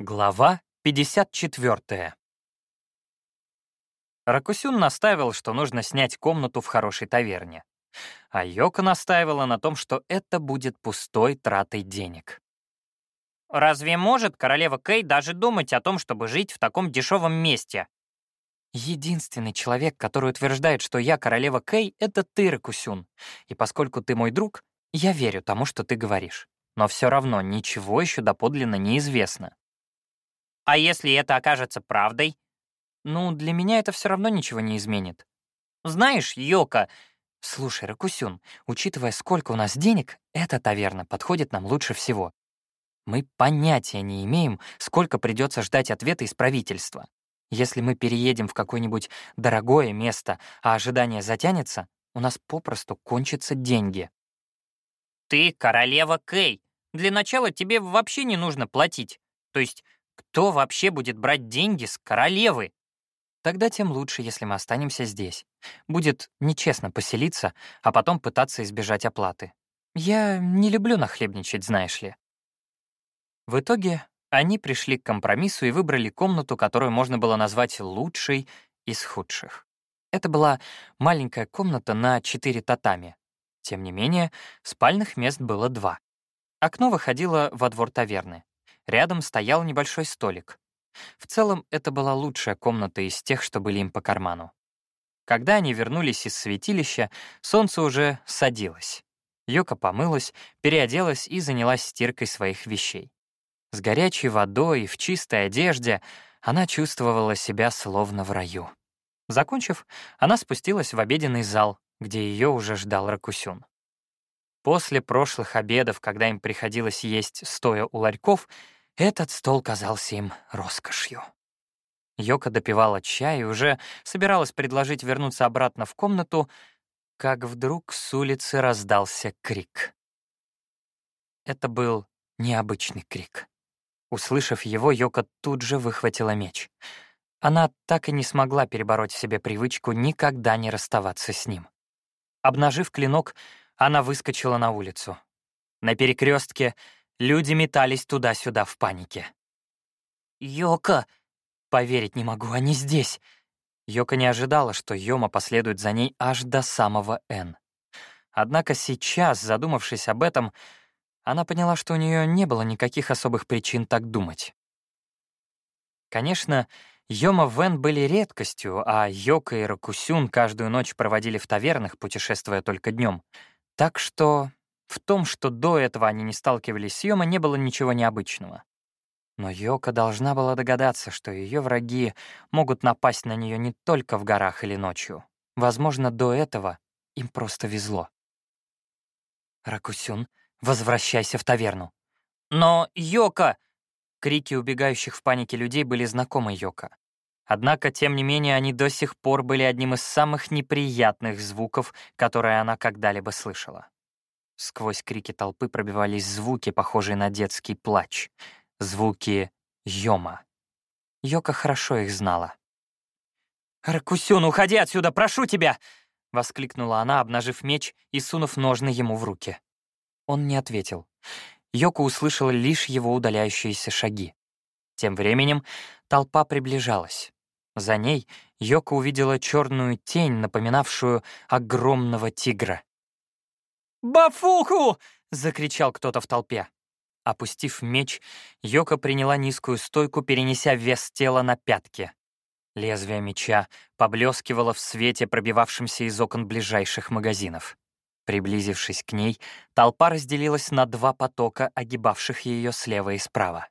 Глава 54. Ракусюн настаивал, что нужно снять комнату в хорошей таверне. А Йока настаивала на том, что это будет пустой тратой денег. «Разве может королева Кей даже думать о том, чтобы жить в таком дешевом месте?» Единственный человек, который утверждает, что я королева Кей, — это ты, Ракусюн. И поскольку ты мой друг, я верю тому, что ты говоришь. Но все равно ничего еще доподлинно неизвестно. А если это окажется правдой? Ну, для меня это все равно ничего не изменит. Знаешь, Йока... Слушай, Ракусюн, учитывая, сколько у нас денег, эта таверна подходит нам лучше всего. Мы понятия не имеем, сколько придется ждать ответа из правительства. Если мы переедем в какое-нибудь дорогое место, а ожидание затянется, у нас попросту кончатся деньги. Ты королева Кей. Для начала тебе вообще не нужно платить. То есть кто вообще будет брать деньги с королевы? Тогда тем лучше, если мы останемся здесь. Будет нечестно поселиться, а потом пытаться избежать оплаты. Я не люблю нахлебничать, знаешь ли. В итоге они пришли к компромиссу и выбрали комнату, которую можно было назвать лучшей из худших. Это была маленькая комната на четыре татами. Тем не менее, спальных мест было два. Окно выходило во двор таверны. Рядом стоял небольшой столик. В целом, это была лучшая комната из тех, что были им по карману. Когда они вернулись из святилища, солнце уже садилось. Йока помылась, переоделась и занялась стиркой своих вещей. С горячей водой и в чистой одежде она чувствовала себя словно в раю. Закончив, она спустилась в обеденный зал, где ее уже ждал Ракусюн. После прошлых обедов, когда им приходилось есть стоя у ларьков, этот стол казался им роскошью. Йока допивала чай и уже собиралась предложить вернуться обратно в комнату, как вдруг с улицы раздался крик. Это был необычный крик. Услышав его, Йока тут же выхватила меч. Она так и не смогла перебороть в себе привычку никогда не расставаться с ним. Обнажив клинок, она выскочила на улицу. На перекрестке Люди метались туда-сюда в панике. «Йока!» «Поверить не могу, они здесь!» Йока не ожидала, что Йома последует за ней аж до самого Н. Однако сейчас, задумавшись об этом, она поняла, что у нее не было никаких особых причин так думать. Конечно, Йома в Н были редкостью, а Йока и Ракусюн каждую ночь проводили в тавернах, путешествуя только днем. Так что в том, что до этого они не сталкивались с Йома, не было ничего необычного. Но Йока должна была догадаться, что ее враги могут напасть на нее не только в горах или ночью. Возможно, до этого им просто везло. «Ракусюн, возвращайся в таверну». «Но Йока!» Крики убегающих в панике людей были знакомы Йока. Однако, тем не менее, они до сих пор были одним из самых неприятных звуков, которые она когда-либо слышала. Сквозь крики толпы пробивались звуки, похожие на детский плач. Звуки Йома. Йока хорошо их знала. «Ракусюн, уходи отсюда, прошу тебя!» — воскликнула она, обнажив меч и сунув ножны ему в руки. Он не ответил. Йока услышала лишь его удаляющиеся шаги. Тем временем толпа приближалась. За ней Йока увидела черную тень, напоминавшую огромного тигра. «Бафуху!» — закричал кто-то в толпе. Опустив меч, Йока приняла низкую стойку, перенеся вес тела на пятки. Лезвие меча поблескивало в свете, пробивавшемся из окон ближайших магазинов. Приблизившись к ней, толпа разделилась на два потока, огибавших ее слева и справа.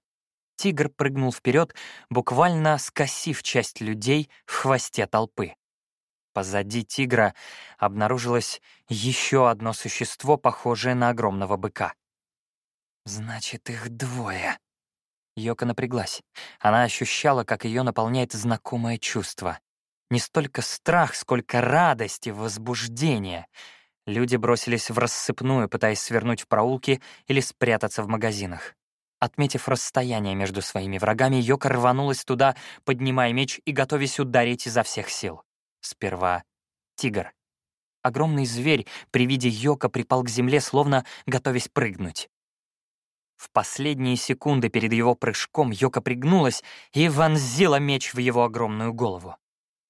Тигр прыгнул вперед, буквально скосив часть людей в хвосте толпы. Позади тигра обнаружилось еще одно существо, похожее на огромного быка. «Значит, их двое». Йока напряглась. Она ощущала, как ее наполняет знакомое чувство. Не столько страх, сколько радость и возбуждение. Люди бросились в рассыпную, пытаясь свернуть в проулки или спрятаться в магазинах. Отметив расстояние между своими врагами, Йока рванулась туда, поднимая меч и готовясь ударить изо всех сил. Сперва тигр. Огромный зверь при виде Йока припал к земле, словно готовясь прыгнуть. В последние секунды перед его прыжком Йока пригнулась и вонзила меч в его огромную голову.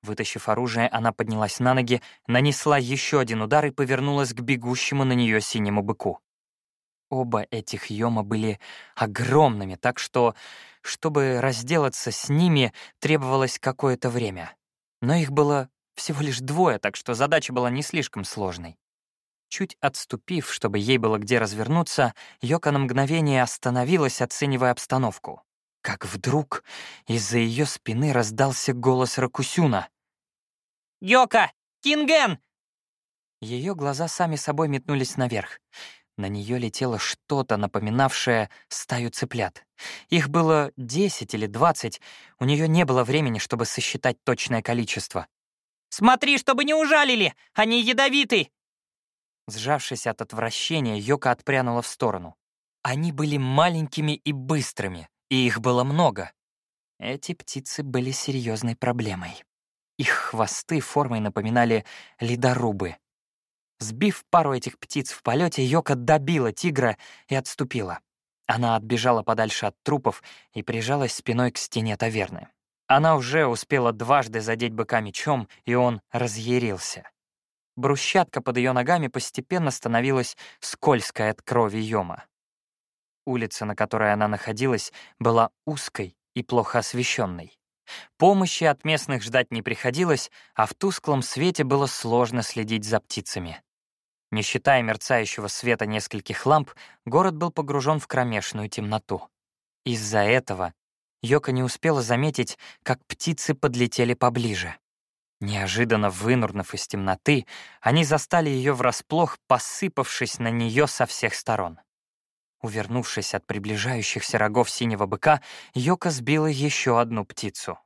Вытащив оружие, она поднялась на ноги, нанесла еще один удар и повернулась к бегущему на нее синему быку. Оба этих Йома были огромными, так что, чтобы разделаться с ними, требовалось какое-то время. Но их было всего лишь двое, так что задача была не слишком сложной. Чуть отступив, чтобы ей было где развернуться, Йока на мгновение остановилась, оценивая обстановку. Как вдруг из-за ее спины раздался голос Ракусюна. «Йока! Кинген!» Ее глаза сами собой метнулись наверх. На нее летело что-то, напоминавшее стаю цыплят. Их было десять или двадцать. У нее не было времени, чтобы сосчитать точное количество. «Смотри, чтобы не ужалили! Они ядовиты!» Сжавшись от отвращения, Йока отпрянула в сторону. Они были маленькими и быстрыми, и их было много. Эти птицы были серьезной проблемой. Их хвосты формой напоминали ледорубы. Сбив пару этих птиц в полете, Йока добила тигра и отступила. Она отбежала подальше от трупов и прижалась спиной к стене таверны. Она уже успела дважды задеть быка мечом, и он разъярился. Брусчатка под ее ногами постепенно становилась скользкой от крови Йома. Улица, на которой она находилась, была узкой и плохо освещенной. Помощи от местных ждать не приходилось, а в тусклом свете было сложно следить за птицами. Не считая мерцающего света нескольких ламп, город был погружен в кромешную темноту. Из-за этого Йока не успела заметить, как птицы подлетели поближе. Неожиданно вынурнув из темноты, они застали ее врасплох, посыпавшись на нее со всех сторон. Увернувшись от приближающихся рогов синего быка, Йока сбила еще одну птицу.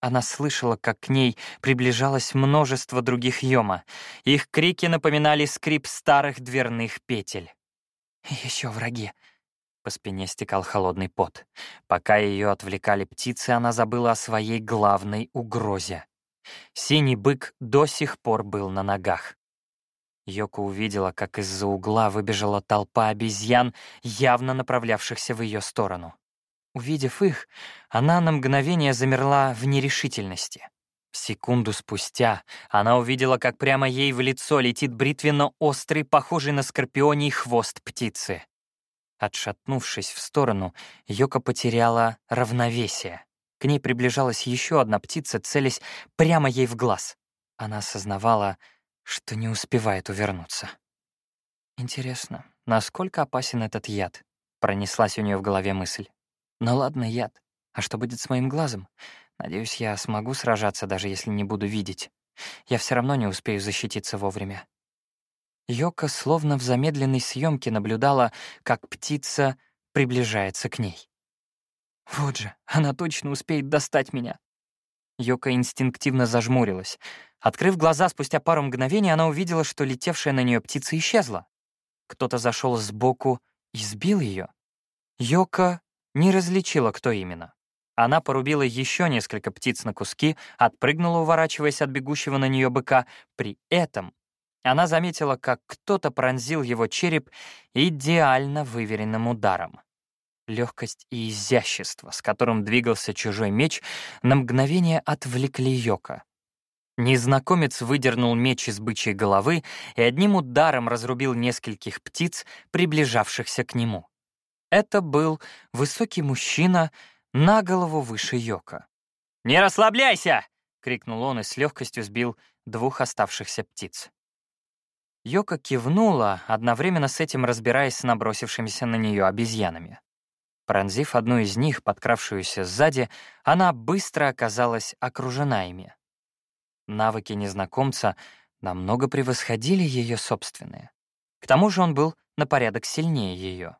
Она слышала, как к ней приближалось множество других Йома. Их крики напоминали скрип старых дверных петель. Еще враги. По спине стекал холодный пот. Пока ее отвлекали птицы, она забыла о своей главной угрозе. Синий бык до сих пор был на ногах. Йока увидела, как из-за угла выбежала толпа обезьян, явно направлявшихся в ее сторону. Увидев их, она на мгновение замерла в нерешительности. Секунду спустя она увидела, как прямо ей в лицо летит бритвенно-острый, похожий на скорпионий хвост птицы. Отшатнувшись в сторону, Йока потеряла равновесие. К ней приближалась еще одна птица, целясь прямо ей в глаз. Она осознавала, что не успевает увернуться. «Интересно, насколько опасен этот яд?» — пронеслась у нее в голове мысль. Ну ладно, яд. А что будет с моим глазом? Надеюсь, я смогу сражаться, даже если не буду видеть. Я все равно не успею защититься вовремя. Йока словно в замедленной съемке наблюдала, как птица приближается к ней. Вот же, она точно успеет достать меня. Йока инстинктивно зажмурилась. Открыв глаза спустя пару мгновений, она увидела, что летевшая на нее птица исчезла. Кто-то зашел сбоку и сбил ее. Йока не различила, кто именно. Она порубила еще несколько птиц на куски, отпрыгнула, уворачиваясь от бегущего на нее быка. При этом она заметила, как кто-то пронзил его череп идеально выверенным ударом. Легкость и изящество, с которым двигался чужой меч, на мгновение отвлекли Йока. Незнакомец выдернул меч из бычьей головы и одним ударом разрубил нескольких птиц, приближавшихся к нему. Это был высокий мужчина на голову выше Йока. «Не расслабляйся!» — крикнул он и с легкостью сбил двух оставшихся птиц. Йока кивнула, одновременно с этим разбираясь с набросившимися на нее обезьянами. Пронзив одну из них, подкравшуюся сзади, она быстро оказалась окружена ими. Навыки незнакомца намного превосходили ее собственные. К тому же он был на порядок сильнее ее.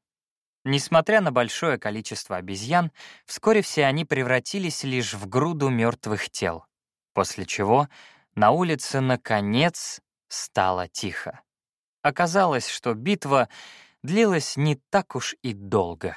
Несмотря на большое количество обезьян, вскоре все они превратились лишь в груду мертвых тел, после чего на улице, наконец, стало тихо. Оказалось, что битва длилась не так уж и долго.